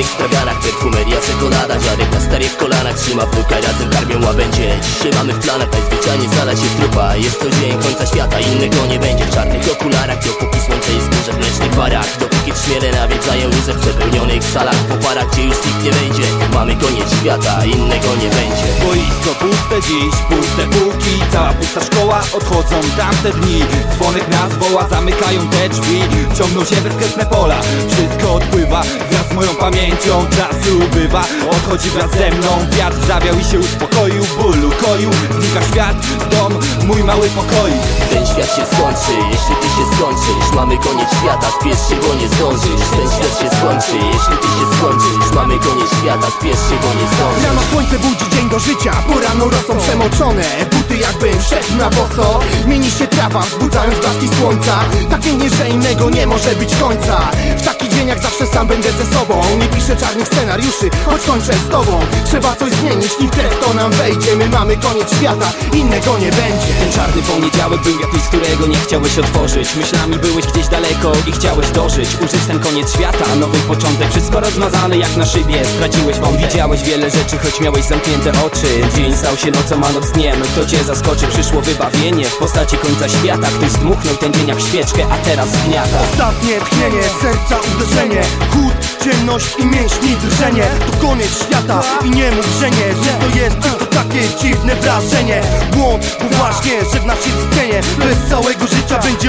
straganach Perfumeria, czekolada, dziadek na starych kolanach. Trzyma wnuka, razem karmią łabędzie. Dzisiaj mamy w planach najzwyczajniej znalać się trupa. Jest to dzień końca świata, innego nie będzie. W czarnych okularach, dopóki słońce jest w mlecznych barach Trzmiele nawiedzają luze w przepełnionych salach. Po parach, gdzie już nikt nie będzie. Mamy koniec świata, innego nie będzie. Boisko puste dziś, puste półki. Cała pusta szkoła, odchodzą tamte dni. Dzwonek nas woła, zamykają te drzwi. Ciągną się bezkresne pola. Wszystko odpływa wraz z moją pamięcią Czas ubywa, odchodzi wraz ze mną Wiatr zawiał i się uspokoił. Ból ukoił, znika świat, dom, mój mały pokoik Ten świat się skończy, jeśli ty się skończysz. Mamy koniec świata, spiesz się, bo nie zdążysz. Ten świat się skończy, jeśli ty się skończysz. Mamy koniec świata, spiesz się, bo nie zdążysz. Rano słońce budzi dzień do życia Po rano rosą przemoczone Buty jakbym szedł na boso. Mieni się trawa, wzbudzając blaski słońca. Tak pięknie, że innego nie może być końca. W taki dzień jak zawsze sam będę ze sobą. Nie piszę czarnych scenariuszy, choć kończę z tobą. Trzeba coś zmienić, nim krew to nam wejdzie. My mamy koniec świata, innego nie będzie. Ten czarny poniedziałek był jak list, którego nie chciałeś otworzyć. Myślami byłeś gdzieś daleko i chciałeś dożyć. Użyć ten koniec świata, nowy początek. Wszystko rozmazane jak na szybie. Straciłeś wam, widziałeś wiele rzeczy, choć miałeś zamknięte oczy. Dzień stał się nocą, a noc dniem. To cię zaskoczy, przyszło wybawienie W postaci końca świata Ktoś zdmuchnął ten dzień jak świeczkę, a teraz zgniata Ostatnie tchnienie, serca uderzenie Chód, ciemność i mięśni drżenie. To koniec świata i nie mów, że nie Że to jest tylko takie dziwne wrażenie. Błąd, bo właśnie żegna się z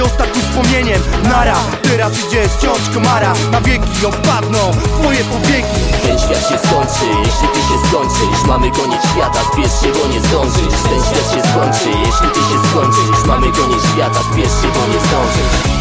ostatnim wspomnieniem. Nara, teraz idzie ściąć komara Na wieki opadną twoje powieki. Ten świat się skończy, jeśli ty się skończysz. Mamy koniec świata, spiesz się, bo nie zdążysz. Ten świat się skończy, jeśli ty się skończysz. Mamy koniec świata, spiesz się, bo nie zdążysz